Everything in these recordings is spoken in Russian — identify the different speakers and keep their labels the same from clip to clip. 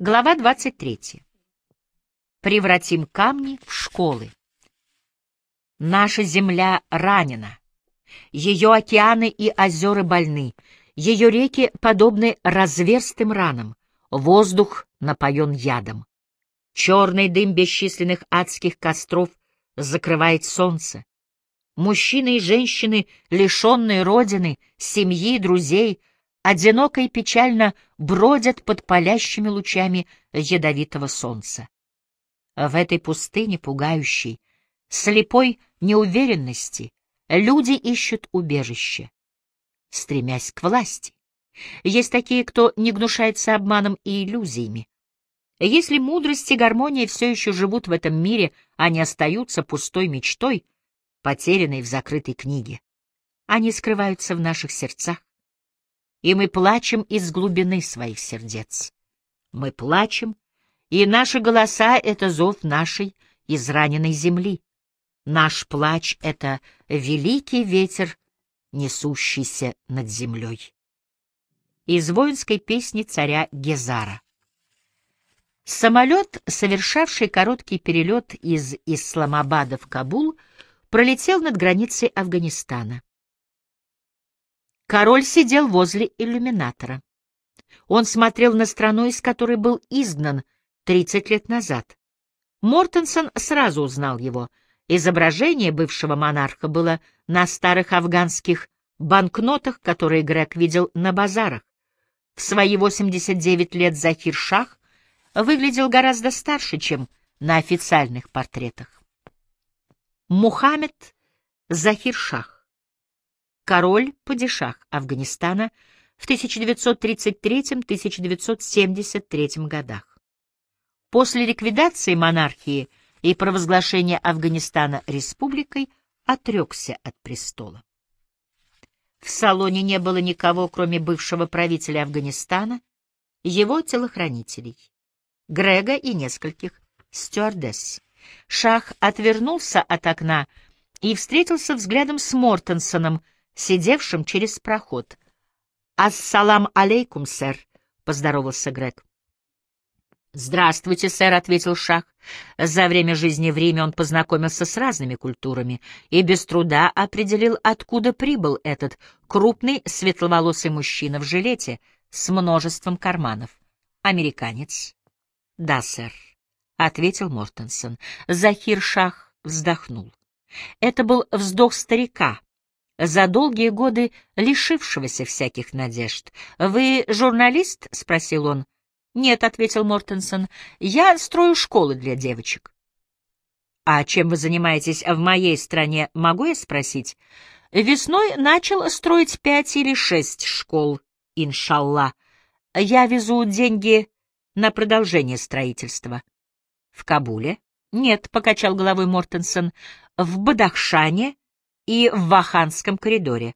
Speaker 1: Глава 23. Превратим камни в школы. Наша земля ранена. Ее океаны и озера больны. Ее реки подобны разверстым ранам. Воздух напоен ядом. Черный дым бесчисленных адских костров закрывает солнце. Мужчины и женщины, лишенные родины, семьи, друзей, одиноко и печально бродят под палящими лучами ядовитого солнца. В этой пустыне пугающей, слепой неуверенности люди ищут убежище, стремясь к власти. Есть такие, кто не гнушается обманом и иллюзиями. Если мудрость и гармония все еще живут в этом мире, они остаются пустой мечтой, потерянной в закрытой книге. Они скрываются в наших сердцах, и мы плачем из глубины своих сердец. Мы плачем, и наши голоса — это зов нашей израненной земли. Наш плач — это великий ветер, несущийся над землей. Из воинской песни царя Гезара. Самолет, совершавший короткий перелет из Исламабада в Кабул, пролетел над границей Афганистана. Король сидел возле иллюминатора. Он смотрел на страну, из которой был изгнан 30 лет назад. Мортенсон сразу узнал его. Изображение бывшего монарха было на старых афганских банкнотах, которые Грег видел на базарах. В свои 89 лет Захир Шах выглядел гораздо старше, чем на официальных портретах. Мухаммед Захир Шах король-падишах Афганистана в 1933-1973 годах. После ликвидации монархии и провозглашения Афганистана республикой отрекся от престола. В салоне не было никого, кроме бывшего правителя Афганистана, его телохранителей, Грега и нескольких стюардесс. Шах отвернулся от окна и встретился взглядом с Мортенсоном, сидевшим через проход. «Ассалам алейкум, сэр», — поздоровался Грег. «Здравствуйте, сэр», — ответил Шах. За время жизни в Риме он познакомился с разными культурами и без труда определил, откуда прибыл этот крупный светловолосый мужчина в жилете с множеством карманов. «Американец?» «Да, сэр», — ответил Мортенсон. Захир Шах вздохнул. Это был вздох старика, за долгие годы лишившегося всяких надежд. «Вы журналист?» — спросил он. «Нет», — ответил Мортенсон, — «я строю школы для девочек». «А чем вы занимаетесь в моей стране, могу я спросить?» «Весной начал строить пять или шесть школ, иншалла. Я везу деньги на продолжение строительства». «В Кабуле?» «Нет», — покачал головой Мортенсон, — «в Бадахшане и в Ваханском коридоре.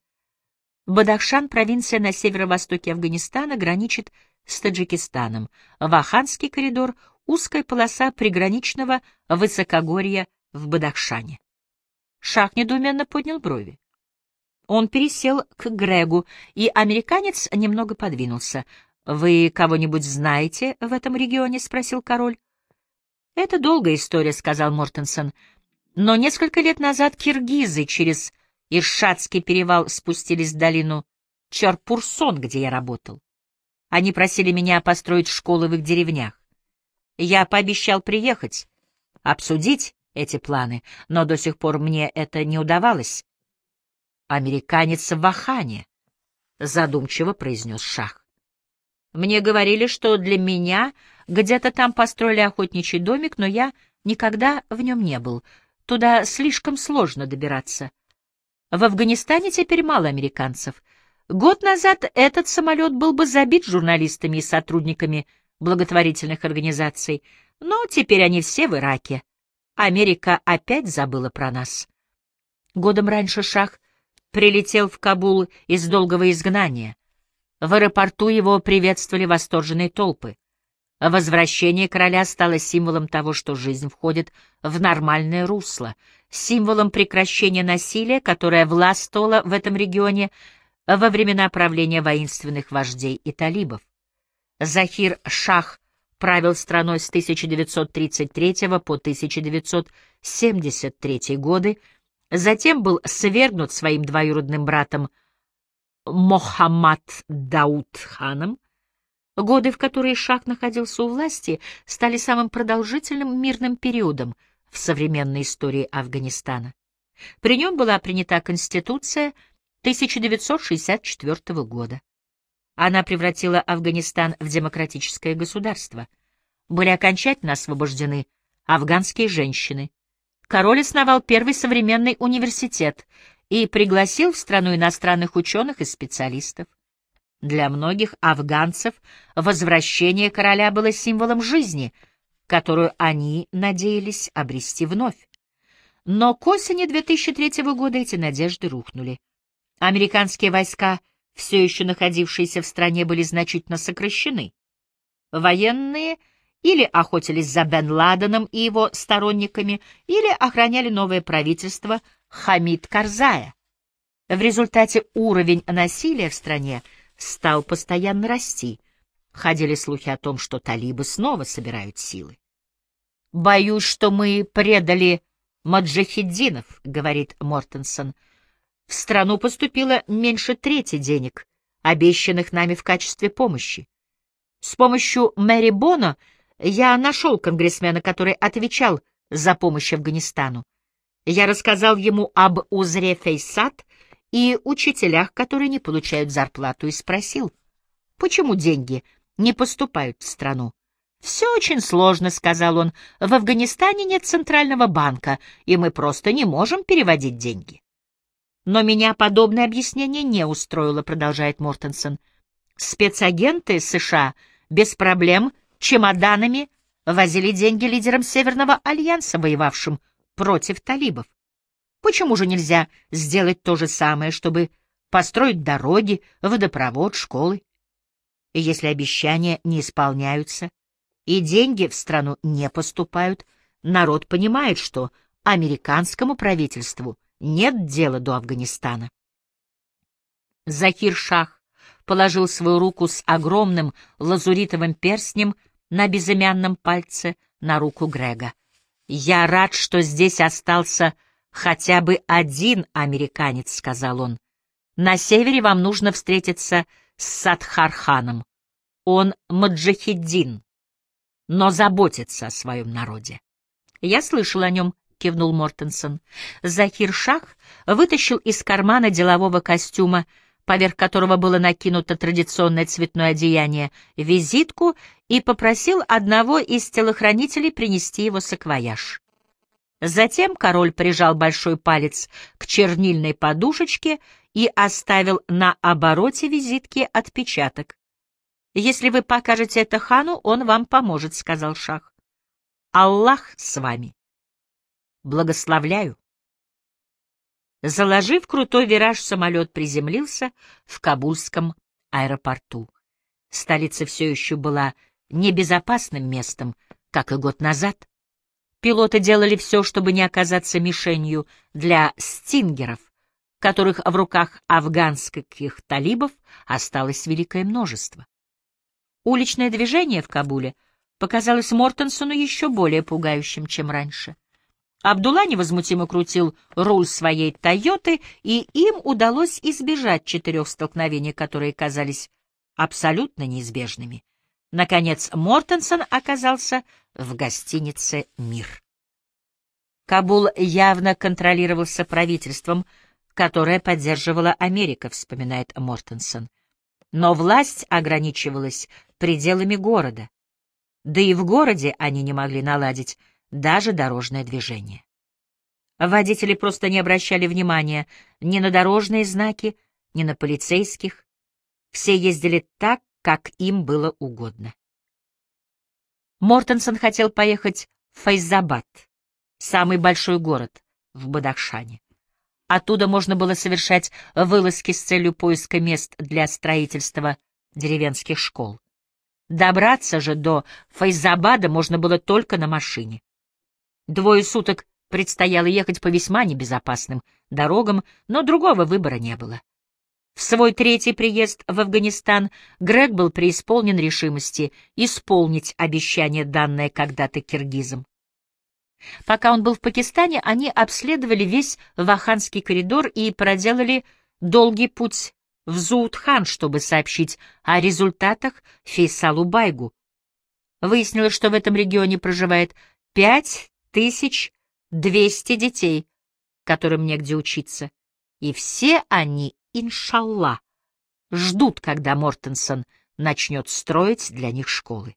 Speaker 1: Бадахшан, провинция на северо-востоке Афганистана, граничит с Таджикистаном. Ваханский коридор — узкая полоса приграничного высокогорья в Бадахшане. Шах недоуменно поднял брови. Он пересел к Грегу, и американец немного подвинулся. «Вы кого-нибудь знаете в этом регионе?» — спросил король. «Это долгая история», — сказал Мортенсон. Но несколько лет назад киргизы через Иршатский перевал спустились в долину Чарпурсон, где я работал. Они просили меня построить школы в их деревнях. Я пообещал приехать, обсудить эти планы, но до сих пор мне это не удавалось. «Американец в Вахане», — задумчиво произнес Шах. «Мне говорили, что для меня где-то там построили охотничий домик, но я никогда в нем не был. Туда слишком сложно добираться. В Афганистане теперь мало американцев. Год назад этот самолет был бы забит журналистами и сотрудниками благотворительных организаций, но теперь они все в Ираке. Америка опять забыла про нас. Годом раньше Шах прилетел в Кабул из долгого изгнания. В аэропорту его приветствовали восторженные толпы. Возвращение короля стало символом того, что жизнь входит в нормальное русло, символом прекращения насилия, которое властвовало в этом регионе во времена правления воинственных вождей и талибов. Захир Шах правил страной с 1933 по 1973 годы, затем был свергнут своим двоюродным братом Мохаммад Дауд ханом. Годы, в которые Шах находился у власти, стали самым продолжительным мирным периодом в современной истории Афганистана. При нем была принята Конституция 1964 года. Она превратила Афганистан в демократическое государство. Были окончательно освобождены афганские женщины. Король основал первый современный университет и пригласил в страну иностранных ученых и специалистов. Для многих афганцев возвращение короля было символом жизни, которую они надеялись обрести вновь. Но к осени 2003 года эти надежды рухнули. Американские войска — все еще находившиеся в стране, были значительно сокращены. Военные или охотились за Бен Ладеном и его сторонниками, или охраняли новое правительство Хамид Карзая. В результате уровень насилия в стране стал постоянно расти. Ходили слухи о том, что талибы снова собирают силы. «Боюсь, что мы предали маджахиддинов», — говорит Мортенсон, — в страну поступило меньше трети денег, обещанных нами в качестве помощи. С помощью Мэри Бона я нашел конгрессмена, который отвечал за помощь Афганистану. Я рассказал ему об Узре Фейсат и учителях, которые не получают зарплату, и спросил, почему деньги не поступают в страну. «Все очень сложно», — сказал он. «В Афганистане нет центрального банка, и мы просто не можем переводить деньги». Но меня подобное объяснение не устроило, продолжает Мортенсон. Спецагенты США без проблем чемоданами возили деньги лидерам Северного альянса, воевавшим против талибов. Почему же нельзя сделать то же самое, чтобы построить дороги, водопровод, школы? И если обещания не исполняются и деньги в страну не поступают, народ понимает, что американскому правительству нет дела до Афганистана. Захир Шах положил свою руку с огромным лазуритовым перстнем на безымянном пальце на руку Грега. «Я рад, что здесь остался хотя бы один американец», — сказал он. «На севере вам нужно встретиться с Садхарханом. Он маджахиддин, но заботится о своем народе. Я слышал о нем кивнул Мортенсон. Захир Шах вытащил из кармана делового костюма, поверх которого было накинуто традиционное цветное одеяние, визитку и попросил одного из телохранителей принести его саквояж. Затем король прижал большой палец к чернильной подушечке и оставил на обороте визитки отпечаток. «Если вы покажете это хану, он вам поможет», — сказал Шах. «Аллах с вами». Благословляю. Заложив крутой вираж, самолет приземлился в Кабульском аэропорту. Столица все еще была небезопасным местом, как и год назад. Пилоты делали все, чтобы не оказаться мишенью для стингеров, которых в руках афганских талибов осталось великое множество. Уличное движение в Кабуле показалось Мортенсону еще более пугающим, чем раньше. Абдулла невозмутимо крутил руль своей «Тойоты», и им удалось избежать четырех столкновений, которые казались абсолютно неизбежными. Наконец, Мортенсон оказался в гостинице «Мир». Кабул явно контролировался правительством, которое поддерживала Америка, вспоминает Мортенсон. Но власть ограничивалась пределами города. Да и в городе они не могли наладить даже дорожное движение. Водители просто не обращали внимания ни на дорожные знаки, ни на полицейских. Все ездили так, как им было угодно. Мортенсон хотел поехать в Файзабад, самый большой город в Бадахшане. Оттуда можно было совершать вылазки с целью поиска мест для строительства деревенских школ. Добраться же до Файзабада можно было только на машине. Двое суток предстояло ехать по весьма небезопасным дорогам, но другого выбора не было. В свой третий приезд в Афганистан Грег был преисполнен решимости исполнить обещание, данное когда-то киргизам. Пока он был в Пакистане, они обследовали весь Ваханский коридор и проделали долгий путь в Зуутхан, чтобы сообщить о результатах Фейсалу Байгу. Выяснилось, что в этом регионе проживает 5200 детей, которым негде учиться, и все они, иншалла, ждут, когда Мортенсон начнет строить для них школы.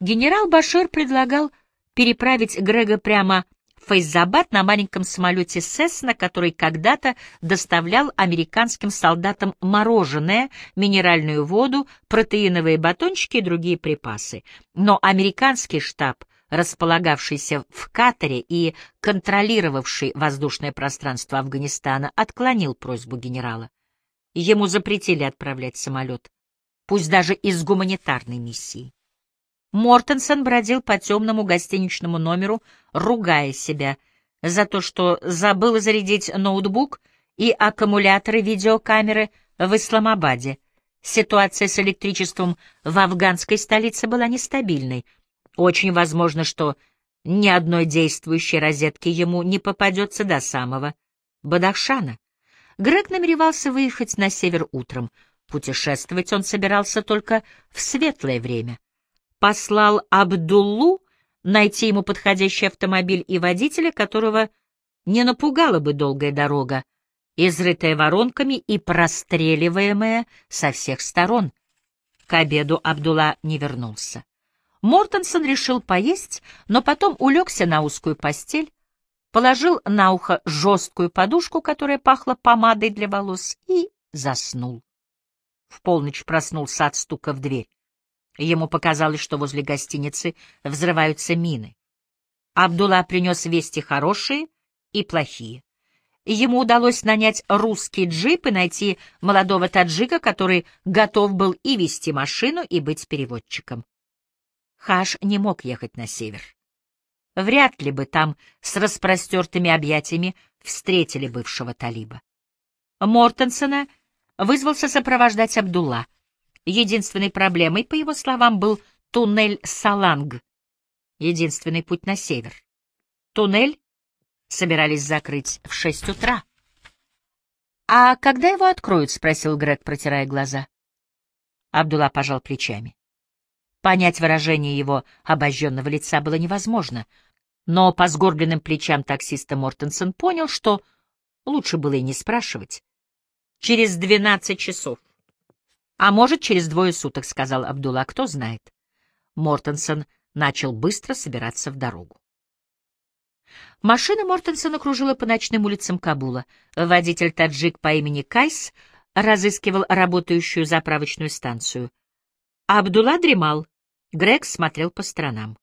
Speaker 1: Генерал Башир предлагал переправить Грега прямо в Фейзабад на маленьком самолете «Сесна», который когда-то доставлял американским солдатам мороженое, минеральную воду, протеиновые батончики и другие припасы. Но американский штаб, располагавшийся в Катаре и контролировавший воздушное пространство Афганистана, отклонил просьбу генерала. Ему запретили отправлять самолет, пусть даже из гуманитарной миссии. Мортенсон бродил по темному гостиничному номеру, ругая себя за то, что забыл зарядить ноутбук и аккумуляторы видеокамеры в Исламабаде. Ситуация с электричеством в афганской столице была нестабильной. Очень возможно, что ни одной действующей розетки ему не попадется до самого Бадахшана. Грег намеревался выехать на север утром. Путешествовать он собирался только в светлое время послал Абдуллу найти ему подходящий автомобиль и водителя, которого не напугала бы долгая дорога, изрытая воронками и простреливаемая со всех сторон. К обеду Абдулла не вернулся. Мортенсон решил поесть, но потом улегся на узкую постель, положил на ухо жесткую подушку, которая пахла помадой для волос, и заснул. В полночь проснулся от стука в дверь. Ему показалось, что возле гостиницы взрываются мины. Абдулла принес вести хорошие и плохие. Ему удалось нанять русский джип и найти молодого таджика, который готов был и вести машину, и быть переводчиком. Хаш не мог ехать на север. Вряд ли бы там с распростертыми объятиями встретили бывшего талиба. Мортенсона вызвался сопровождать Абдулла. Единственной проблемой, по его словам, был туннель Саланг, единственный путь на север. Туннель собирались закрыть в шесть утра. «А когда его откроют?» — спросил Грег, протирая глаза. Абдулла пожал плечами. Понять выражение его обожженного лица было невозможно, но по сгорбленным плечам таксиста Мортенсон понял, что лучше было и не спрашивать. Через двенадцать часов. «А может, через двое суток», — сказал Абдулла, — «кто знает». Мортенсон начал быстро собираться в дорогу. Машина Мортенсона кружила по ночным улицам Кабула. Водитель-таджик по имени Кайс разыскивал работающую заправочную станцию. Абдулла дремал. Грег смотрел по сторонам.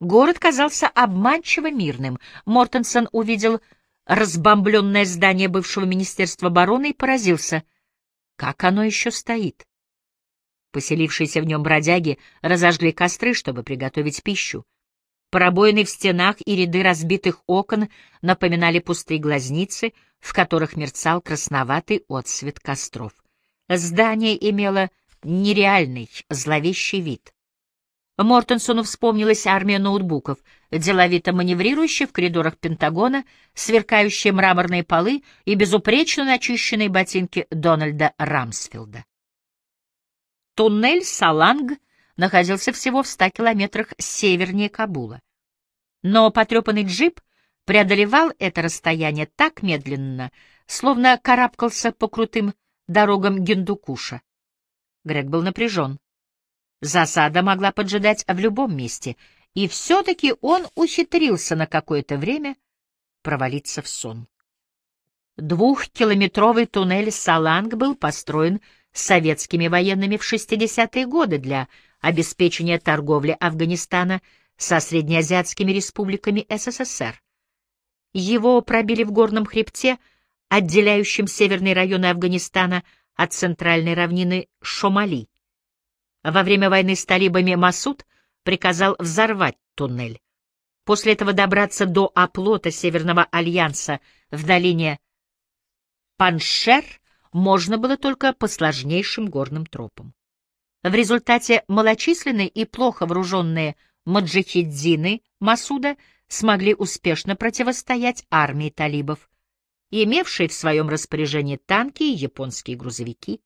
Speaker 1: Город казался обманчиво мирным. Мортенсон увидел разбомбленное здание бывшего министерства обороны и поразился — как оно еще стоит? Поселившиеся в нем бродяги разожгли костры, чтобы приготовить пищу. Пробоины в стенах и ряды разбитых окон напоминали пустые глазницы, в которых мерцал красноватый отсвет костров. Здание имело нереальный, зловещий вид. Мортенсону вспомнилась армия ноутбуков, деловито маневрирующая в коридорах Пентагона, сверкающие мраморные полы и безупречно начищенные ботинки Дональда Рамсфилда. Туннель Саланг находился всего в ста километрах севернее Кабула. Но потрепанный джип преодолевал это расстояние так медленно, словно карабкался по крутым дорогам Гиндукуша. Грег был напряжен. Засада могла поджидать в любом месте, и все-таки он ухитрился на какое-то время провалиться в сон. Двухкилометровый туннель Саланг был построен советскими военными в 60-е годы для обеспечения торговли Афганистана со среднеазиатскими республиками СССР. Его пробили в горном хребте, отделяющем северные районы Афганистана от центральной равнины Шомали. Во время войны с талибами Масуд приказал взорвать туннель. После этого добраться до оплота Северного Альянса в долине Паншер можно было только по сложнейшим горным тропам. В результате малочисленные и плохо вооруженные маджихиддины Масуда смогли успешно противостоять армии талибов, имевшей в своем распоряжении танки и японские грузовики.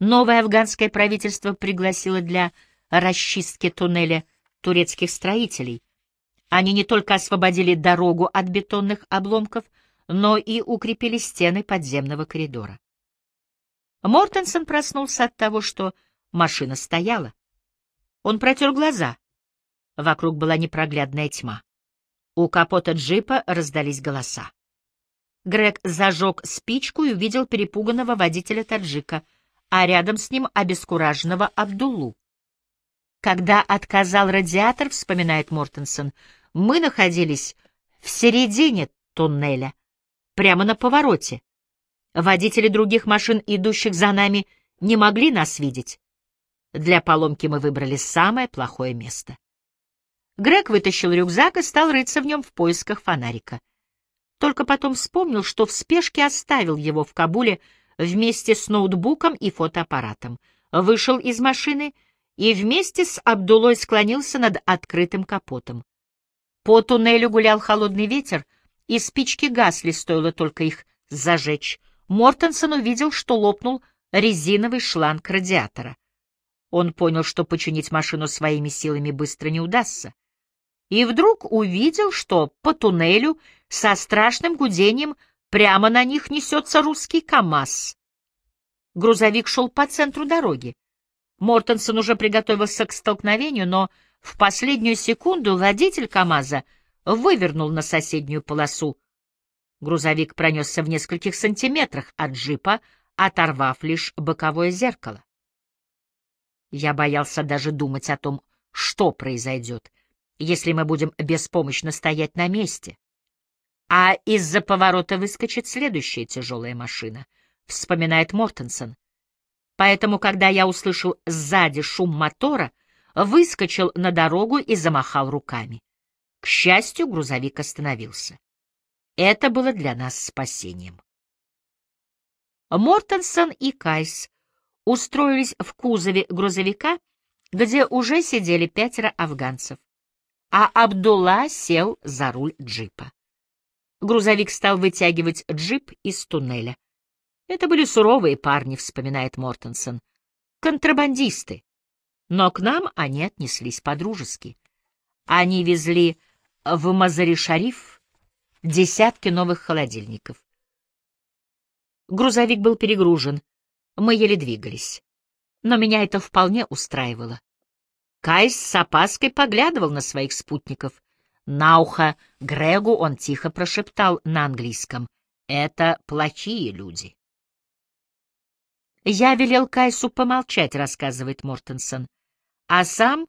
Speaker 1: Новое афганское правительство пригласило для расчистки туннеля турецких строителей. Они не только освободили дорогу от бетонных обломков, но и укрепили стены подземного коридора. Мортенсон проснулся от того, что машина стояла. Он протер глаза. Вокруг была непроглядная тьма. У капота джипа раздались голоса. Грег зажег спичку и увидел перепуганного водителя таджика, а рядом с ним обескураженного Абдуллу. Когда отказал радиатор, вспоминает Мортенсон, мы находились в середине туннеля, прямо на повороте. Водители других машин, идущих за нами, не могли нас видеть. Для поломки мы выбрали самое плохое место. Грег вытащил рюкзак и стал рыться в нем в поисках фонарика. Только потом вспомнил, что в спешке оставил его в Кабуле вместе с ноутбуком и фотоаппаратом. Вышел из машины и вместе с Абдулой склонился над открытым капотом. По туннелю гулял холодный ветер, и спички гасли, стоило только их зажечь. Мортенсон увидел, что лопнул резиновый шланг радиатора. Он понял, что починить машину своими силами быстро не удастся. И вдруг увидел, что по туннелю со страшным гудением прямо на них несется русский КАМАЗ. Грузовик шел по центру дороги. Мортенсон уже приготовился к столкновению, но в последнюю секунду водитель КАМАЗа вывернул на соседнюю полосу. Грузовик пронесся в нескольких сантиметрах от джипа, оторвав лишь боковое зеркало. Я боялся даже думать о том, что произойдет, если мы будем беспомощно стоять на месте. А из-за поворота выскочит следующая тяжелая машина, вспоминает Мортенсон. Поэтому, когда я услышал сзади шум мотора, выскочил на дорогу и замахал руками. К счастью, грузовик остановился. Это было для нас спасением. Мортенсон и Кайс устроились в кузове грузовика, где уже сидели пятеро афганцев, а Абдулла сел за руль джипа. Грузовик стал вытягивать джип из туннеля. Это были суровые парни, вспоминает Мортенсон. Контрабандисты. Но к нам они отнеслись по-дружески. Они везли в Мазари-Шариф десятки новых холодильников. Грузовик был перегружен, мы еле двигались. Но меня это вполне устраивало. Кайс с опаской поглядывал на своих спутников. На ухо Грегу он тихо прошептал на английском. «Это плохие люди». Я велел Кайсу помолчать, рассказывает Мортенсон, а сам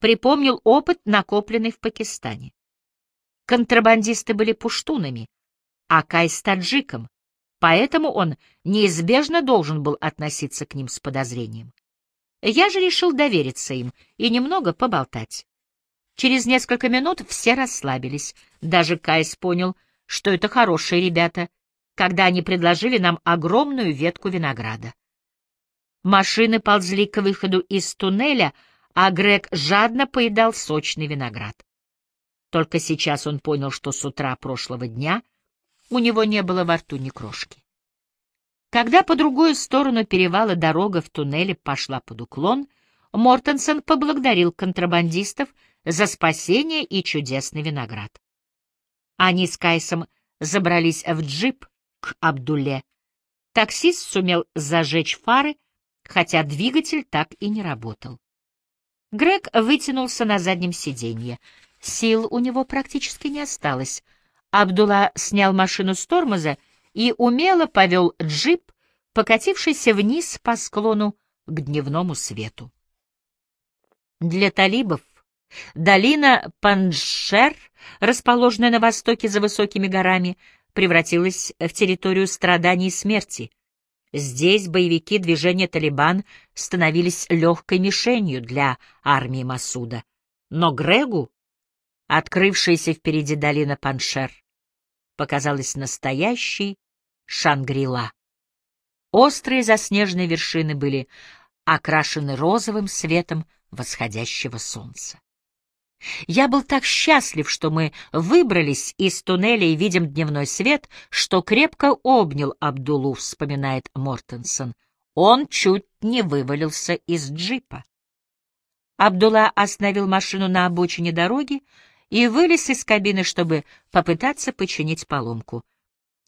Speaker 1: припомнил опыт, накопленный в Пакистане. Контрабандисты были пуштунами, а Кайс — таджиком, поэтому он неизбежно должен был относиться к ним с подозрением. Я же решил довериться им и немного поболтать. Через несколько минут все расслабились, даже Кайс понял, что это хорошие ребята, когда они предложили нам огромную ветку винограда. Машины ползли к выходу из туннеля, а Грег жадно поедал сочный виноград. Только сейчас он понял, что с утра прошлого дня у него не было во рту ни крошки. Когда по другую сторону перевала дорога в туннеле пошла под уклон, Мортенсон поблагодарил контрабандистов за спасение и чудесный виноград. Они с Кайсом забрались в джип, к Абдулле. Таксист сумел зажечь фары, хотя двигатель так и не работал. Грег вытянулся на заднем сиденье. Сил у него практически не осталось. Абдулла снял машину с тормоза и умело повел джип, покатившийся вниз по склону к дневному свету. Для талибов долина Панджшер, расположенная на востоке за высокими горами, превратилась в территорию страданий и смерти. Здесь боевики движения «Талибан» становились легкой мишенью для армии Масуда. Но Грегу, открывшаяся впереди долина Паншер, показалась настоящей Шангрила. Острые заснеженные вершины были окрашены розовым светом восходящего солнца. Я был так счастлив, что мы выбрались из туннеля и видим дневной свет, что крепко обнял Абдулу, вспоминает Мортенсон. Он чуть не вывалился из джипа. Абдулла остановил машину на обочине дороги и вылез из кабины, чтобы попытаться починить поломку.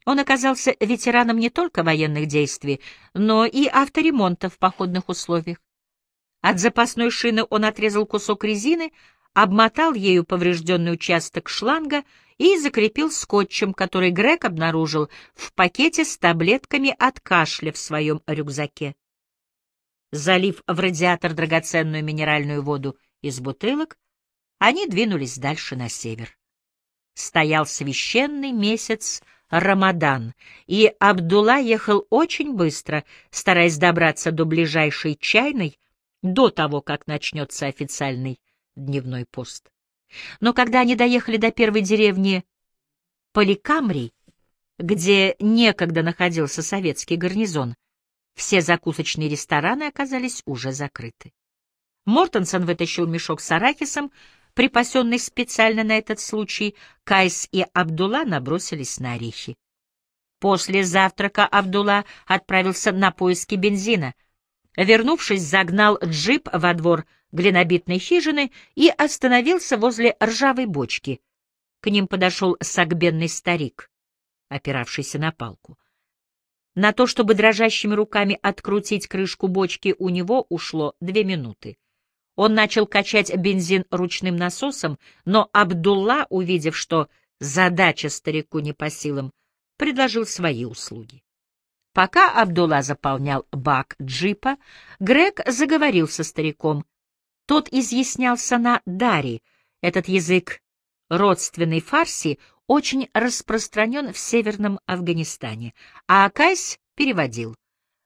Speaker 1: Он оказался ветераном не только военных действий, но и авторемонта в походных условиях. От запасной шины он отрезал кусок резины, обмотал ею поврежденный участок шланга и закрепил скотчем, который Грег обнаружил в пакете с таблетками от кашля в своем рюкзаке. Залив в радиатор драгоценную минеральную воду из бутылок, они двинулись дальше на север. Стоял священный месяц Рамадан, и Абдулла ехал очень быстро, стараясь добраться до ближайшей чайной до того, как начнется официальный дневной пост. Но когда они доехали до первой деревни Поликамри, где некогда находился советский гарнизон, все закусочные рестораны оказались уже закрыты. Мортенсон вытащил мешок с арахисом, припасенный специально на этот случай, Кайс и Абдулла набросились на орехи. После завтрака Абдулла отправился на поиски бензина. Вернувшись, загнал джип во двор глинобитной хижины и остановился возле ржавой бочки. К ним подошел сагбенный старик, опиравшийся на палку. На то, чтобы дрожащими руками открутить крышку бочки, у него ушло две минуты. Он начал качать бензин ручным насосом, но Абдулла, увидев, что задача старику не по силам, предложил свои услуги. Пока Абдулла заполнял бак джипа, Грег заговорил со стариком. Тот изъяснялся на дари. Этот язык, родственный фарси, очень распространен в Северном Афганистане, а Акайс переводил.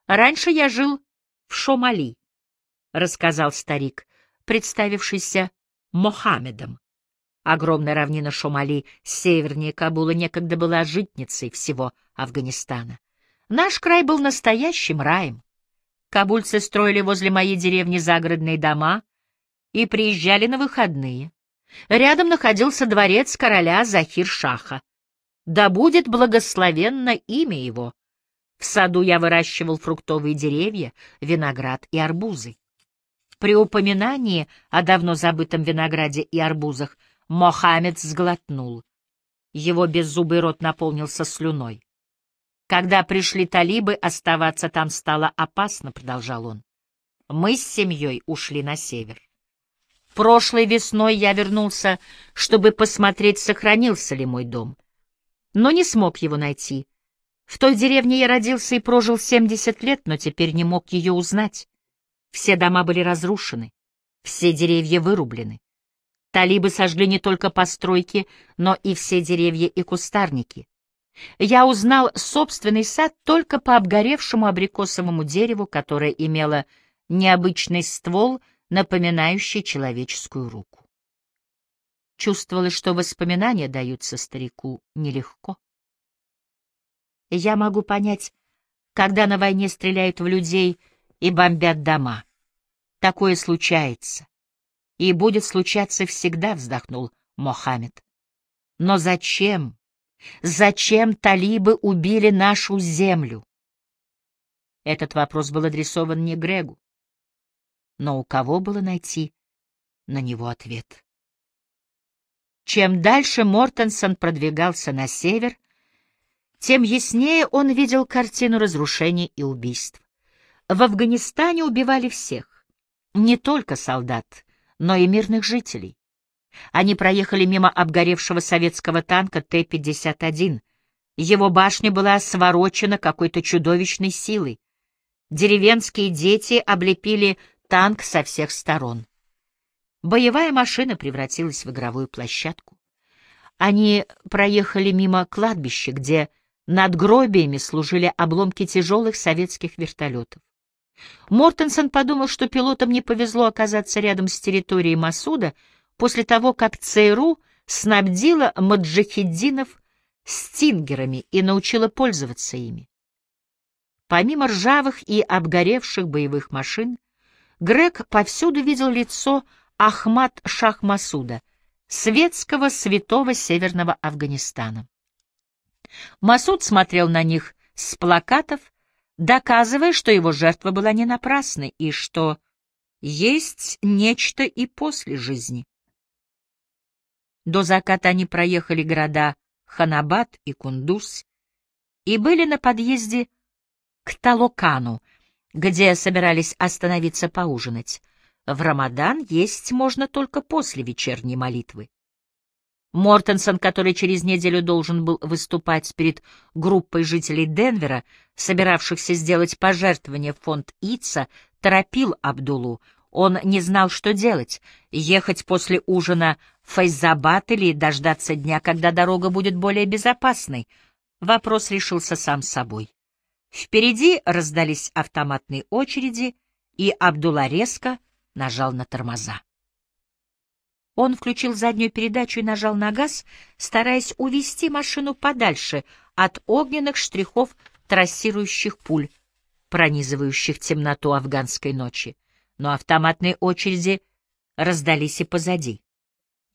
Speaker 1: «Раньше я жил в Шомали», — рассказал старик, представившийся Мохаммедом. Огромная равнина Шомали, севернее Кабула, некогда была житницей всего Афганистана. Наш край был настоящим раем. Кабульцы строили возле моей деревни загородные дома и приезжали на выходные. Рядом находился дворец короля Захир-Шаха. Да будет благословенно имя его. В саду я выращивал фруктовые деревья, виноград и арбузы. При упоминании о давно забытом винограде и арбузах Мохаммед сглотнул. Его беззубый рот наполнился слюной. Когда пришли талибы, оставаться там стало опасно, продолжал он. Мы с семьей ушли на север. Прошлой весной я вернулся, чтобы посмотреть, сохранился ли мой дом. Но не смог его найти. В той деревне я родился и прожил 70 лет, но теперь не мог ее узнать. Все дома были разрушены, все деревья вырублены. Талибы сожгли не только постройки, но и все деревья и кустарники. Я узнал собственный сад только по обгоревшему абрикосовому дереву, которое имело необычный ствол — напоминающий человеческую руку. Чувствовалось, что воспоминания даются старику нелегко. Я могу понять, когда на войне стреляют в людей и бомбят дома. Такое случается. И будет случаться всегда, вздохнул Мохаммед. Но зачем? Зачем талибы убили нашу землю? Этот вопрос был адресован не Грегу но у кого было найти на него ответ? Чем дальше Мортенсон продвигался на север, тем яснее он видел картину разрушений и убийств. В Афганистане убивали всех, не только солдат, но и мирных жителей. Они проехали мимо обгоревшего советского танка Т-51. Его башня была сворочена какой-то чудовищной силой. Деревенские дети облепили танк со всех сторон. Боевая машина превратилась в игровую площадку. Они проехали мимо кладбища, где над гробиями служили обломки тяжелых советских вертолетов. Мортенсон подумал, что пилотам не повезло оказаться рядом с территорией Масуда после того, как ЦРУ снабдила маджахеддинов стингерами и научила пользоваться ими. Помимо ржавых и обгоревших боевых машин, Грег повсюду видел лицо Ахмад Шахмасуда, светского святого Северного Афганистана. Масуд смотрел на них с плакатов, доказывая, что его жертва была не напрасной и что есть нечто и после жизни. До заката они проехали города Ханабад и Кундуз и были на подъезде к Талокану, где собирались остановиться поужинать. В Рамадан есть можно только после вечерней молитвы. Мортенсон, который через неделю должен был выступать перед группой жителей Денвера, собиравшихся сделать пожертвование в фонд ИЦА, торопил Абдулу. Он не знал, что делать — ехать после ужина в Файзабад или дождаться дня, когда дорога будет более безопасной. Вопрос решился сам собой. Впереди раздались автоматные очереди, и Абдулла резко нажал на тормоза. Он включил заднюю передачу и нажал на газ, стараясь увести машину подальше от огненных штрихов трассирующих пуль, пронизывающих темноту афганской ночи. Но автоматные очереди раздались и позади.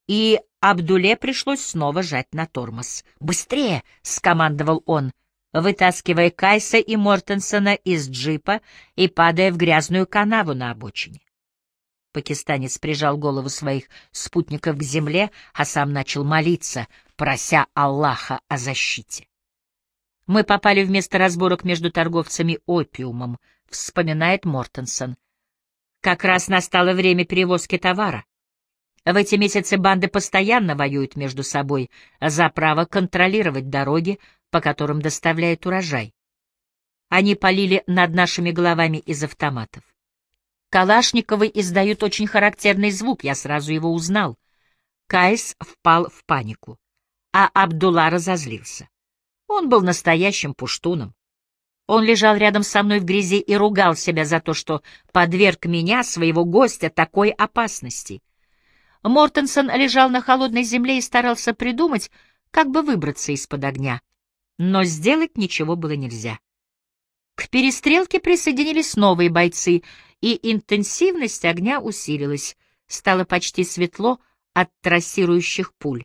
Speaker 1: И Абдуле пришлось снова жать на тормоз. «Быстрее!» — скомандовал он — вытаскивая Кайса и Мортенсона из джипа и падая в грязную канаву на обочине. Пакистанец прижал голову своих спутников к земле, а сам начал молиться, прося Аллаха о защите. «Мы попали в место разборок между торговцами опиумом», — вспоминает Мортенсон. «Как раз настало время перевозки товара. В эти месяцы банды постоянно воюют между собой за право контролировать дороги, по которым доставляют урожай. Они полили над нашими головами из автоматов. Калашниковы издают очень характерный звук, я сразу его узнал. Кайс впал в панику, а Абдулла разозлился. Он был настоящим пуштуном. Он лежал рядом со мной в грязи и ругал себя за то, что подверг меня, своего гостя, такой опасности. Мортенсон лежал на холодной земле и старался придумать, как бы выбраться из-под огня но сделать ничего было нельзя. К перестрелке присоединились новые бойцы, и интенсивность огня усилилась. Стало почти светло от трассирующих пуль.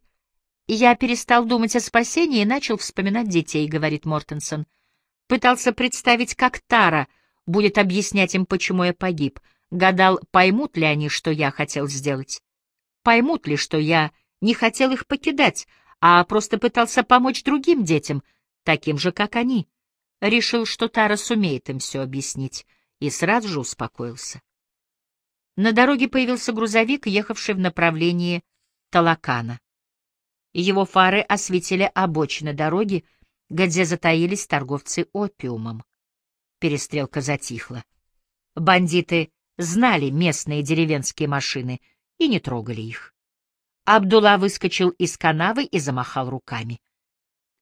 Speaker 1: «Я перестал думать о спасении и начал вспоминать детей», — говорит Мортенсон. Пытался представить, как Тара будет объяснять им, почему я погиб. Гадал, поймут ли они, что я хотел сделать. Поймут ли, что я не хотел их покидать, а просто пытался помочь другим детям — таким же, как они. Решил, что Тара сумеет им все объяснить, и сразу же успокоился. На дороге появился грузовик, ехавший в направлении Талакана. Его фары осветили обочины дороги, где затаились торговцы опиумом. Перестрелка затихла. Бандиты знали местные деревенские машины и не трогали их. Абдулла выскочил из канавы и замахал руками.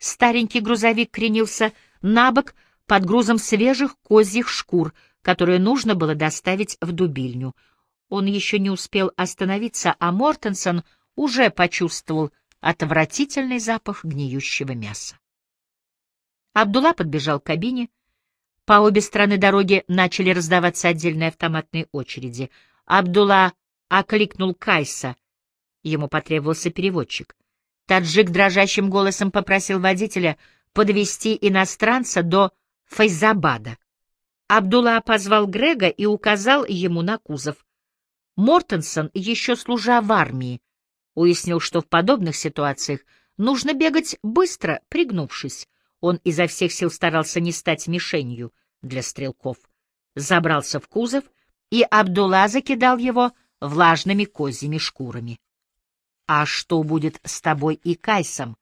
Speaker 1: Старенький грузовик кренился на бок под грузом свежих козьих шкур, которые нужно было доставить в дубильню. Он еще не успел остановиться, а Мортенсон уже почувствовал отвратительный запах гниющего мяса. Абдулла подбежал к кабине. По обе стороны дороги начали раздаваться отдельные автоматные очереди. Абдулла окликнул Кайса. Ему потребовался переводчик. Таджик дрожащим голосом попросил водителя подвести иностранца до Файзабада. Абдулла позвал Грега и указал ему на кузов. Мортенсон, еще служа в армии, уяснил, что в подобных ситуациях нужно бегать быстро, пригнувшись. Он изо всех сил старался не стать мишенью для стрелков. Забрался в кузов, и Абдулла закидал его влажными козьими шкурами. «А что будет с тобой и Кайсом?»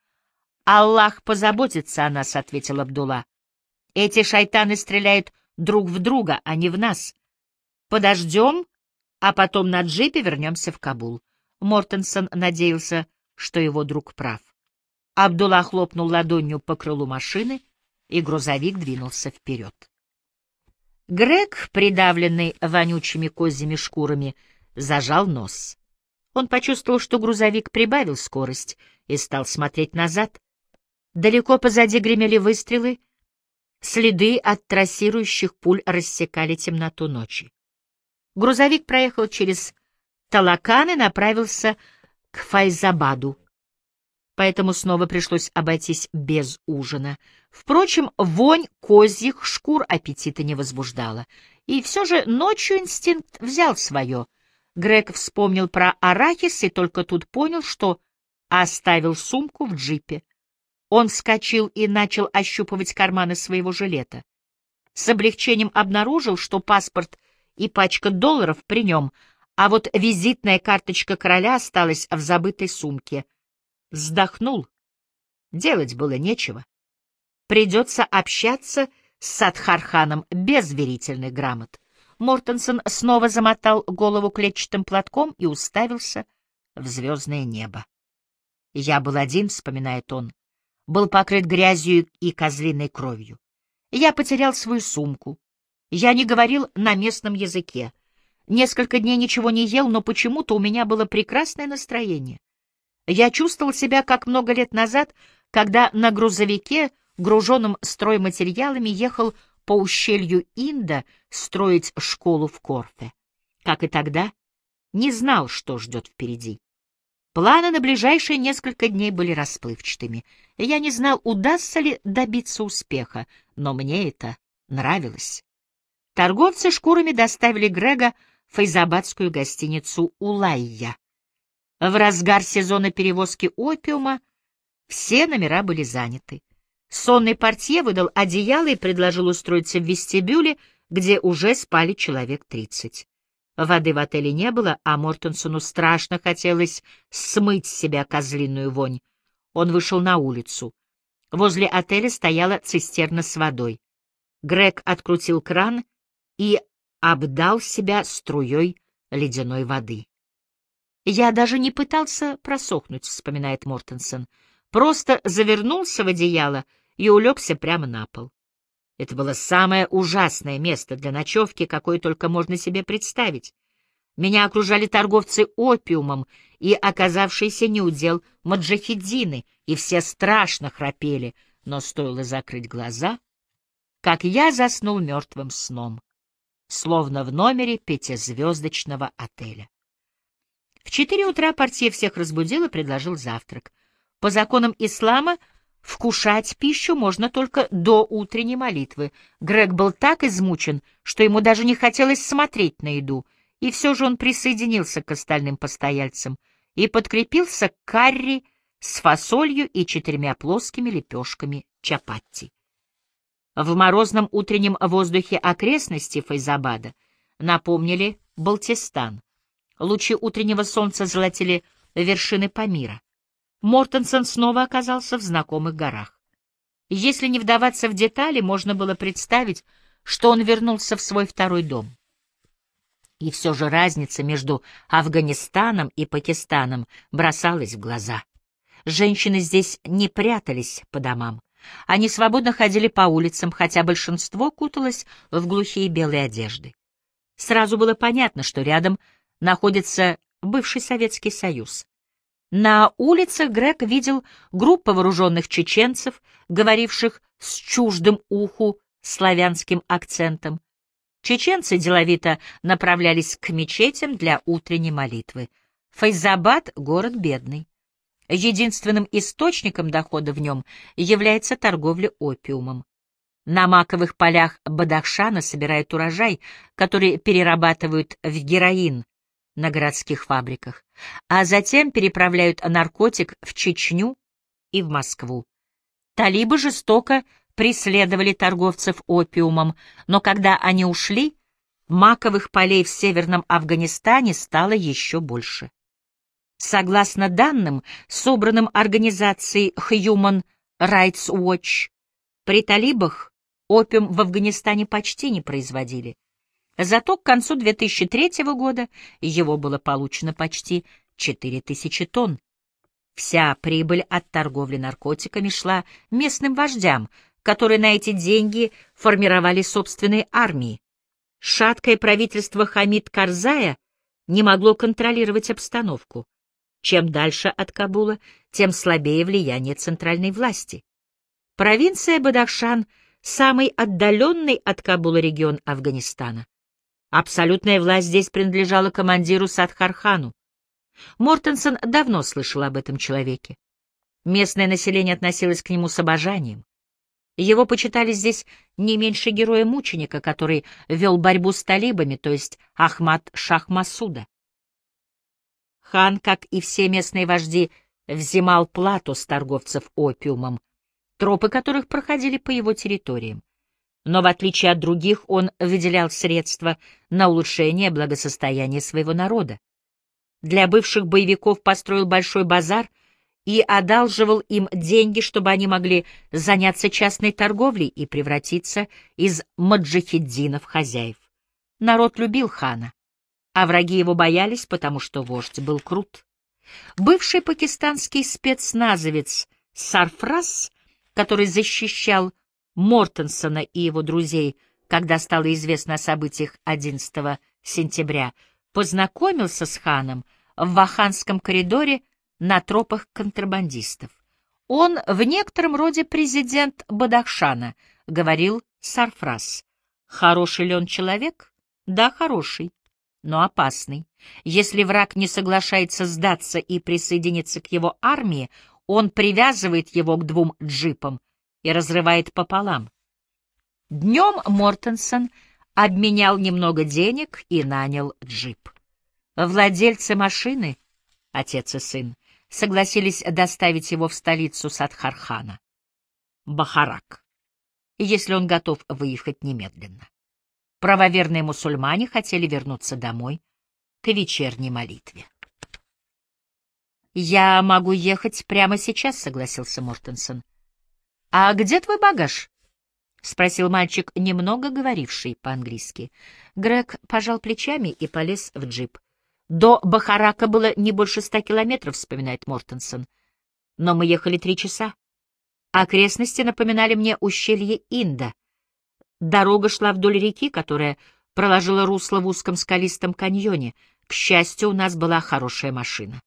Speaker 1: «Аллах позаботится о нас», — ответил Абдулла. «Эти шайтаны стреляют друг в друга, а не в нас. Подождем, а потом на джипе вернемся в Кабул». Мортенсон надеялся, что его друг прав. Абдулла хлопнул ладонью по крылу машины, и грузовик двинулся вперед. Грег, придавленный вонючими козьими шкурами, зажал нос. Он почувствовал, что грузовик прибавил скорость и стал смотреть назад. Далеко позади гремели выстрелы, Следы от трассирующих пуль рассекали темноту ночи. Грузовик проехал через Талакан и направился к Файзабаду, поэтому снова пришлось обойтись без ужина. Впрочем, вонь козьих шкур аппетита не возбуждала. И все же ночью инстинкт взял свое. Грег вспомнил про арахис и только тут понял, что оставил сумку в джипе. Он вскочил и начал ощупывать карманы своего жилета. С облегчением обнаружил, что паспорт и пачка долларов при нем, а вот визитная карточка короля осталась в забытой сумке. Вздохнул. Делать было нечего. Придется общаться с Садхарханом без верительных грамот. Мортенсон снова замотал голову клетчатым платком и уставился в звездное небо. «Я был один», — вспоминает он, — «был покрыт грязью и козлиной кровью. Я потерял свою сумку. Я не говорил на местном языке. Несколько дней ничего не ел, но почему-то у меня было прекрасное настроение. Я чувствовал себя как много лет назад, когда на грузовике, груженном стройматериалами, ехал по ущелью Инда строить школу в Корфе. Как и тогда, не знал, что ждет впереди. Планы на ближайшие несколько дней были расплывчатыми. Я не знал, удастся ли добиться успеха, но мне это нравилось. Торговцы шкурами доставили Грега в файзабадскую гостиницу «Улайя». В разгар сезона перевозки опиума все номера были заняты. Сонный портье выдал одеяло и предложил устроиться в вестибюле, где уже спали человек тридцать. Воды в отеле не было, а Мортенсону страшно хотелось смыть с себя козлиную вонь. Он вышел на улицу. Возле отеля стояла цистерна с водой. Грег открутил кран и обдал себя струей ледяной воды. «Я даже не пытался просохнуть», — вспоминает Мортенсон. «Просто завернулся в одеяло и улегся прямо на пол. Это было самое ужасное место для ночевки, какое только можно себе представить. Меня окружали торговцы опиумом и оказавшиеся неудел маджахеддины, и все страшно храпели, но стоило закрыть глаза, как я заснул мертвым сном, словно в номере пятизвездочного отеля. В четыре утра портье всех разбудил и предложил завтрак. По законам ислама — Вкушать пищу можно только до утренней молитвы. Грег был так измучен, что ему даже не хотелось смотреть на еду, и все же он присоединился к остальным постояльцам и подкрепился карри с фасолью и четырьмя плоскими лепешками чапатти. В морозном утреннем воздухе окрестности Файзабада напомнили Балтистан. Лучи утреннего солнца золотили вершины Памира. Мортенсон снова оказался в знакомых горах. Если не вдаваться в детали, можно было представить, что он вернулся в свой второй дом. И все же разница между Афганистаном и Пакистаном бросалась в глаза. Женщины здесь не прятались по домам. Они свободно ходили по улицам, хотя большинство куталось в глухие белые одежды. Сразу было понятно, что рядом находится бывший Советский Союз. На улицах Грег видел группы вооруженных чеченцев, говоривших с чуждым уху славянским акцентом. Чеченцы деловито направлялись к мечетям для утренней молитвы. Файзабад — город бедный. Единственным источником дохода в нем является торговля опиумом. На маковых полях Бадахшана собирают урожай, который перерабатывают в героин, на городских фабриках, а затем переправляют наркотик в Чечню и в Москву. Талибы жестоко преследовали торговцев опиумом, но когда они ушли, маковых полей в северном Афганистане стало еще больше. Согласно данным, собранным организацией Human Rights Watch, при талибах опиум в Афганистане почти не производили. Зато к концу 2003 года его было получено почти 4000 тонн. Вся прибыль от торговли наркотиками шла местным вождям, которые на эти деньги формировали собственные армии. Шаткое правительство Хамид Карзая не могло контролировать обстановку. Чем дальше от Кабула, тем слабее влияние центральной власти. Провинция Бадахшан самый отдаленный от Кабула регион Афганистана. Абсолютная власть здесь принадлежала командиру Садхархану. Мортенсон давно слышал об этом человеке. Местное население относилось к нему с обожанием. Его почитали здесь не меньше героя-мученика, который вел борьбу с талибами, то есть Ахмад Шахмасуда. Хан, как и все местные вожди, взимал плату с торговцев опиумом, тропы которых проходили по его территориям. Но в отличие от других, он выделял средства на улучшение благосостояния своего народа. Для бывших боевиков построил большой базар и одалживал им деньги, чтобы они могли заняться частной торговлей и превратиться из маджахеддинов хозяев. Народ любил хана, а враги его боялись, потому что вождь был крут. Бывший пакистанский спецназовец Сарфрас, который защищал Мортенсона и его друзей, когда стало известно о событиях 11 сентября, познакомился с ханом в Ваханском коридоре на тропах контрабандистов. Он в некотором роде президент Бадахшана, говорил Сарфрас. Хороший ли он человек? Да, хороший но опасный. Если враг не соглашается сдаться и присоединиться к его армии, он привязывает его к двум джипам и разрывает пополам. Днем Мортенсон обменял немного денег и нанял джип. Владельцы машины, отец и сын, согласились доставить его в столицу Садхархана, Бахарак, если он готов выехать немедленно. Правоверные мусульмане хотели вернуться домой к вечерней молитве. «Я могу ехать прямо сейчас», — согласился Мортенсон. «А где твой багаж?» — спросил мальчик, немного говоривший по-английски. Грег пожал плечами и полез в джип. «До Бахарака было не больше ста километров», — вспоминает Мортенсон. «Но мы ехали три часа. Окрестности напоминали мне ущелье Инда. Дорога шла вдоль реки, которая проложила русло в узком скалистом каньоне. К счастью, у нас была хорошая машина.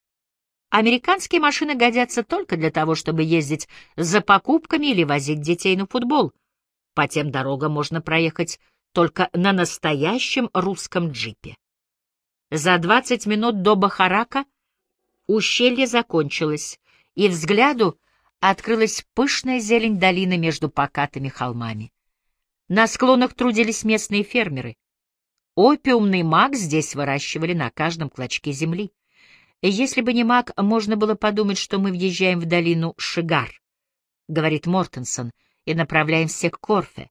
Speaker 1: Американские машины годятся только для того, чтобы ездить за покупками или возить детей на футбол. По тем дорогам можно проехать только на настоящем русском джипе. За двадцать минут до Бахарака ущелье закончилось, и взгляду открылась пышная зелень долины между покатыми холмами. На склонах трудились местные фермеры. Опиумный мак здесь выращивали на каждом клочке земли. Если бы не мак, можно было подумать, что мы въезжаем в долину Шигар, — говорит Мортенсон, — и направляемся к Корфе.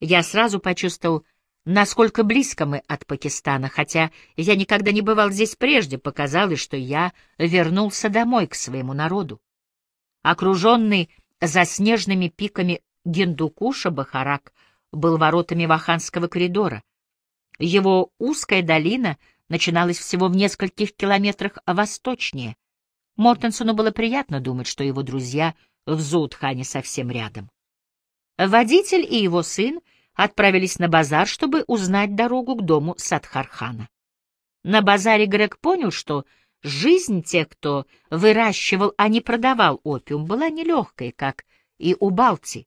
Speaker 1: Я сразу почувствовал, насколько близко мы от Пакистана, хотя я никогда не бывал здесь прежде, показалось, что я вернулся домой к своему народу. Окруженный заснеженными пиками Гендукуша, Бахарак — был воротами Ваханского коридора. Его узкая долина начиналась всего в нескольких километрах восточнее. Мортенсону было приятно думать, что его друзья в Зоутхане совсем рядом. Водитель и его сын отправились на базар, чтобы узнать дорогу к дому Садхархана. На базаре Грег понял, что жизнь тех, кто выращивал, а не продавал опиум, была нелегкой, как и у Балти.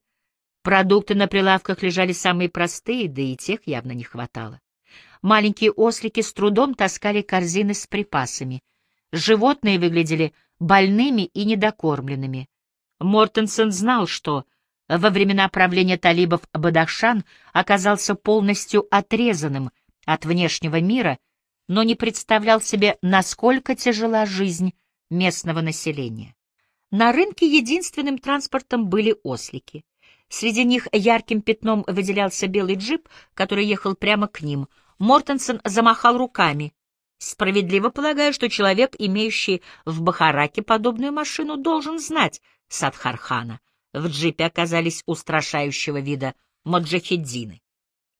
Speaker 1: Продукты на прилавках лежали самые простые, да и тех явно не хватало. Маленькие ослики с трудом таскали корзины с припасами. Животные выглядели больными и недокормленными. Мортенсон знал, что во времена правления талибов Бадахшан оказался полностью отрезанным от внешнего мира, но не представлял себе, насколько тяжела жизнь местного населения. На рынке единственным транспортом были ослики. Среди них ярким пятном выделялся белый джип, который ехал прямо к ним. Мортенсон замахал руками, справедливо полагая, что человек, имеющий в Бахараке подобную машину, должен знать Садхархана. В джипе оказались устрашающего вида маджахеддины.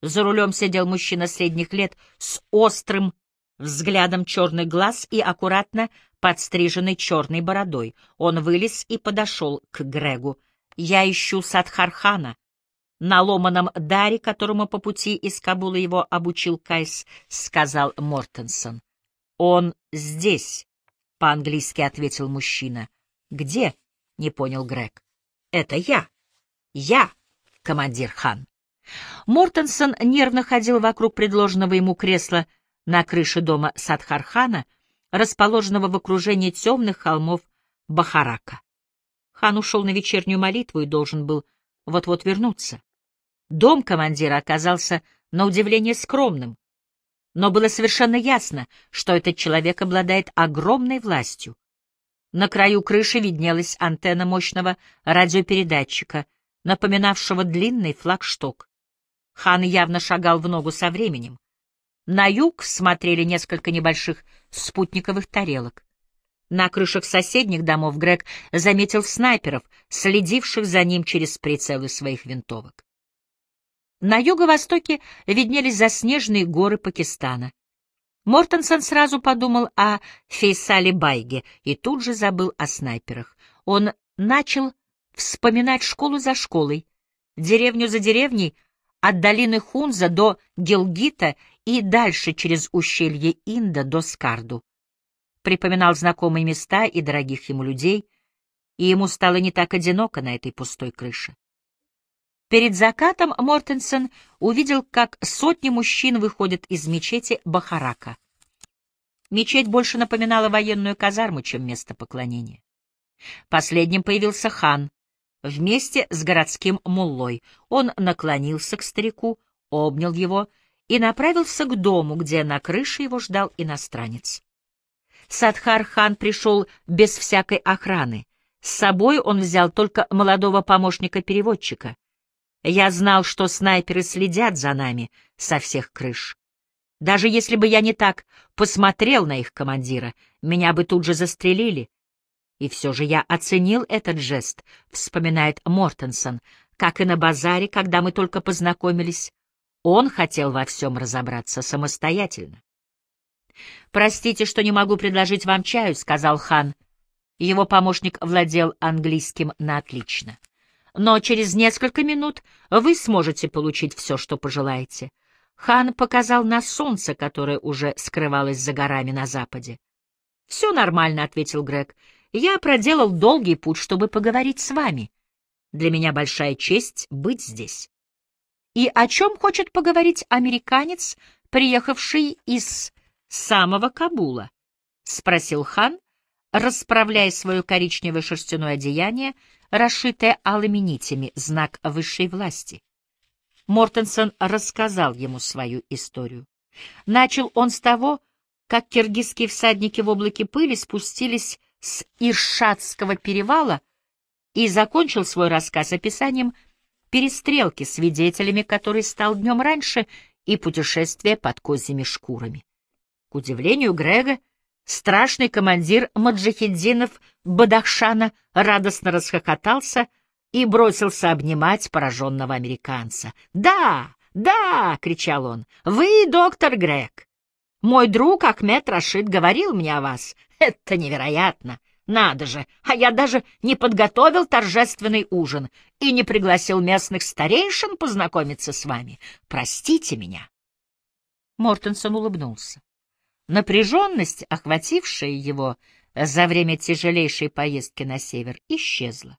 Speaker 1: За рулем сидел мужчина средних лет с острым взглядом черный глаз и аккуратно подстриженной черной бородой. Он вылез и подошел к Грегу. Я ищу Садхархана. На ломаном даре, которому по пути из Кабула его обучил Кайс, сказал Мортенсон. Он здесь, по-английски ответил мужчина. Где? Не понял Грег. Это я. Я. командир Хан. Мортенсон нервно ходил вокруг предложенного ему кресла на крыше дома Садхархана, расположенного в окружении темных холмов Бахарака. Хан ушел на вечернюю молитву и должен был вот-вот вернуться. Дом командира оказался на удивление скромным, но было совершенно ясно, что этот человек обладает огромной властью. На краю крыши виднелась антенна мощного радиопередатчика, напоминавшего длинный флагшток. Хан явно шагал в ногу со временем. На юг смотрели несколько небольших спутниковых тарелок. На крышах соседних домов Грег заметил снайперов, следивших за ним через прицелы своих винтовок. На юго-востоке виднелись заснеженные горы Пакистана. Мортенсон сразу подумал о Фейсале Байге и тут же забыл о снайперах. Он начал вспоминать школу за школой, деревню за деревней, от долины Хунза до Гелгита и дальше через ущелье Инда до Скарду припоминал знакомые места и дорогих ему людей, и ему стало не так одиноко на этой пустой крыше. Перед закатом Мортенсен увидел, как сотни мужчин выходят из мечети Бахарака. Мечеть больше напоминала военную казарму, чем место поклонения. Последним появился хан, вместе с городским муллой. Он наклонился к старику, обнял его и направился к дому, где на крыше его ждал иностранец. Садхар-хан пришел без всякой охраны. С собой он взял только молодого помощника-переводчика. Я знал, что снайперы следят за нами со всех крыш. Даже если бы я не так посмотрел на их командира, меня бы тут же застрелили. И все же я оценил этот жест, вспоминает Мортенсон, как и на базаре, когда мы только познакомились. Он хотел во всем разобраться самостоятельно. «Простите, что не могу предложить вам чаю», — сказал хан. Его помощник владел английским на отлично. «Но через несколько минут вы сможете получить все, что пожелаете». Хан показал на солнце, которое уже скрывалось за горами на западе. «Все нормально», — ответил Грег. «Я проделал долгий путь, чтобы поговорить с вами. Для меня большая честь быть здесь». «И о чем хочет поговорить американец, приехавший из самого Кабула? — спросил хан, расправляя свое коричневое шерстяное одеяние, расшитое алыми нитями, знак высшей власти. Мортенсон рассказал ему свою историю. Начал он с того, как киргизские всадники в облаке пыли спустились с Иршатского перевала и закончил свой рассказ описанием перестрелки, свидетелями которой стал днем раньше, и путешествия под козьими шкурами. К удивлению Грега, страшный командир маджахеддинов Бадахшана радостно расхохотался и бросился обнимать пораженного американца. «Да, да!» — кричал он. «Вы доктор Грег! Мой друг Ахмед Рашид говорил мне о вас. Это невероятно! Надо же! А я даже не подготовил торжественный ужин и не пригласил местных старейшин познакомиться с вами. Простите меня!» Мортенсон улыбнулся. Напряженность, охватившая его за время тяжелейшей поездки на север, исчезла.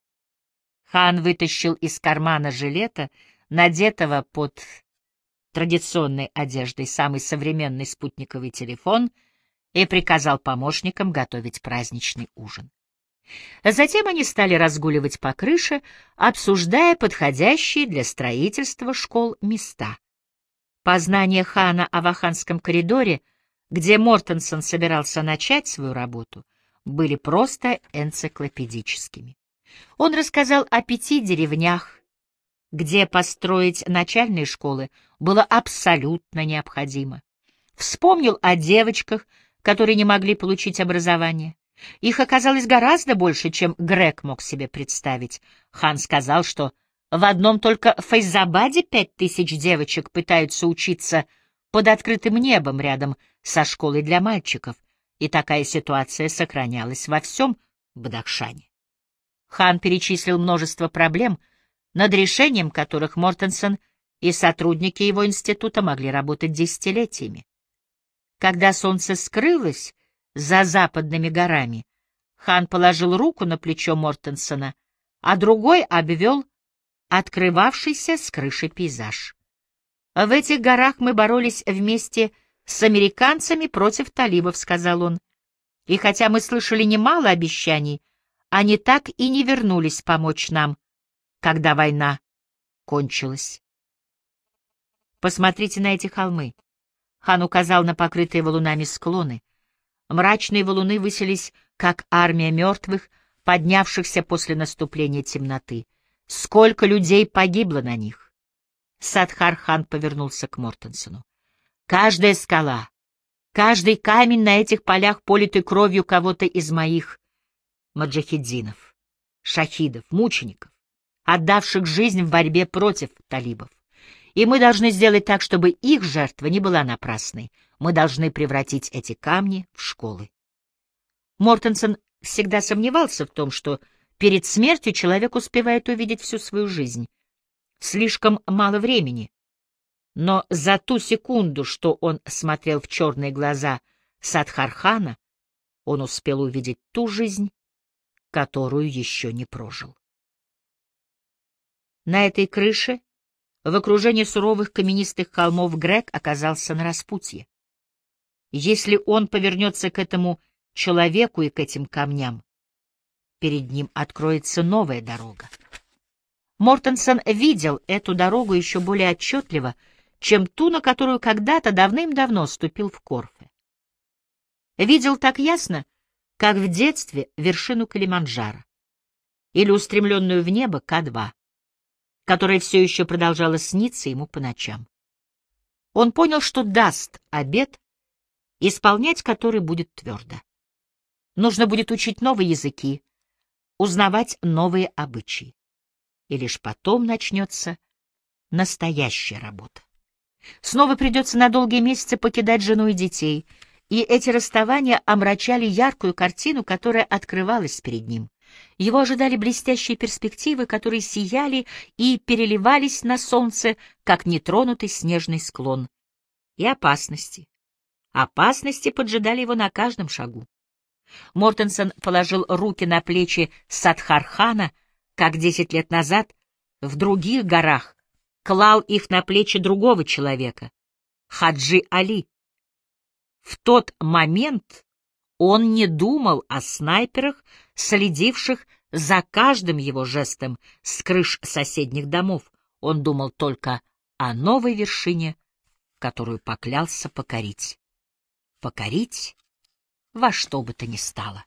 Speaker 1: Хан вытащил из кармана жилета, надетого под традиционной одеждой самый современный спутниковый телефон, и приказал помощникам готовить праздничный ужин. Затем они стали разгуливать по крыше, обсуждая подходящие для строительства школ места. Познание хана о Ваханском коридоре — где Мортенсон собирался начать свою работу, были просто энциклопедическими. Он рассказал о пяти деревнях, где построить начальные школы было абсолютно необходимо. Вспомнил о девочках, которые не могли получить образование. Их оказалось гораздо больше, чем Грег мог себе представить. Хан сказал, что в одном только Фейзабаде пять тысяч девочек пытаются учиться под открытым небом рядом со школой для мальчиков, и такая ситуация сохранялась во всем Бадахшане. Хан перечислил множество проблем, над решением которых Мортенсон и сотрудники его института могли работать десятилетиями. Когда солнце скрылось за западными горами, хан положил руку на плечо Мортенсона, а другой обвел открывавшийся с крыши пейзаж. В этих горах мы боролись вместе с американцами против талибов, сказал он. И хотя мы слышали немало обещаний, они так и не вернулись помочь нам, когда война кончилась. Посмотрите на эти холмы. Хан указал на покрытые валунами склоны. Мрачные валуны высились, как армия мертвых, поднявшихся после наступления темноты. Сколько людей погибло на них? Садхар-хан повернулся к Мортенсону. Каждая скала, каждый камень на этих полях политый кровью кого-то из моих маджахеддинов, шахидов, мучеников, отдавших жизнь в борьбе против талибов. И мы должны сделать так, чтобы их жертва не была напрасной. Мы должны превратить эти камни в школы. Мортенсон всегда сомневался в том, что перед смертью человек успевает увидеть всю свою жизнь. Слишком мало времени. Но за ту секунду, что он смотрел в черные глаза Садхархана, он успел увидеть ту жизнь, которую еще не прожил. На этой крыше, в окружении суровых каменистых холмов, Грег оказался на распутье. Если он повернется к этому человеку и к этим камням, перед ним откроется новая дорога. Мортенсон видел эту дорогу еще более отчетливо, чем ту, на которую когда-то давным-давно ступил в Корфе. Видел так ясно, как в детстве вершину Калиманджаро или устремленную в небо К-2, которая все еще продолжала сниться ему по ночам. Он понял, что даст обед, исполнять который будет твердо. Нужно будет учить новые языки, узнавать новые обычаи. И лишь потом начнется настоящая работа. Снова придется на долгие месяцы покидать жену и детей, и эти расставания омрачали яркую картину, которая открывалась перед ним. Его ожидали блестящие перспективы, которые сияли и переливались на солнце, как нетронутый снежный склон. И опасности. Опасности поджидали его на каждом шагу. Мортенсон положил руки на плечи Садхархана, как десять лет назад в других горах клал их на плечи другого человека, Хаджи Али. В тот момент он не думал о снайперах, следивших за каждым его жестом с крыш соседних домов. Он думал только о новой вершине, которую поклялся покорить. Покорить во что бы то ни стало.